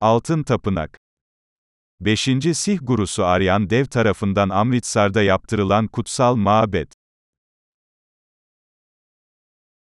Altın Tapınak 5. Sih Gurusu Aryan Dev tarafından Amritsar'da yaptırılan kutsal mabet